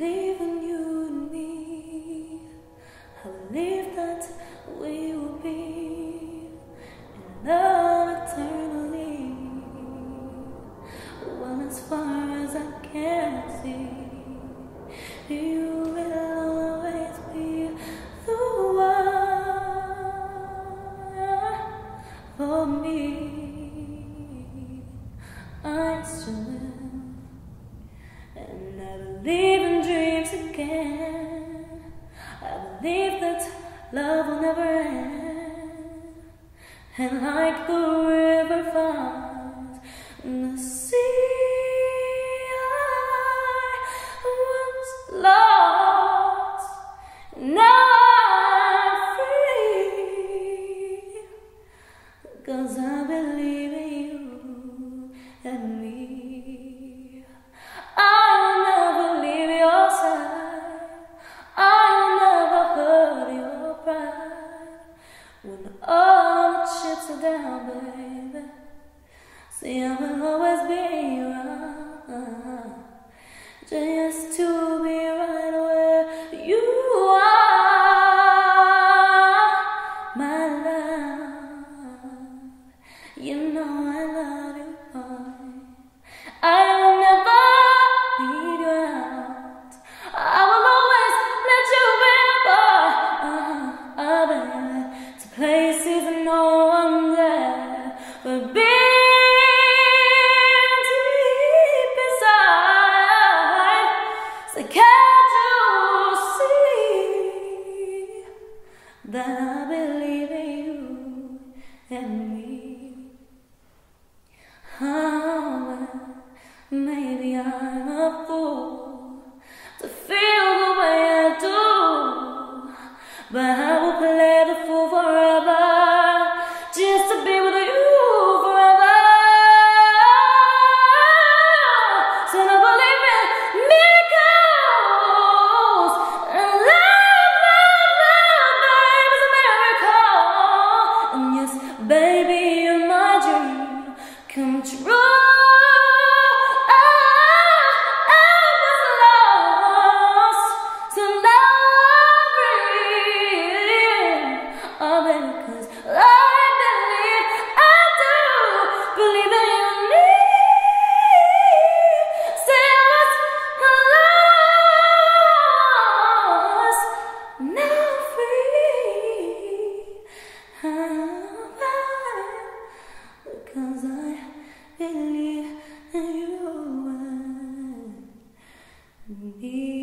believe in you and me. I believe that we will be in love eternally. Well, as far as I can see, you will always be the one for me. I still and I believe again. I believe that love will never end, and like the river finds the chips are down, baby. See, I will always be around. Just to Say, can't you see that I believe in you and me? Oh, maybe I'm a fool to feel the way I do, but I Baby, you're my dream come true. Cause I believe that you will be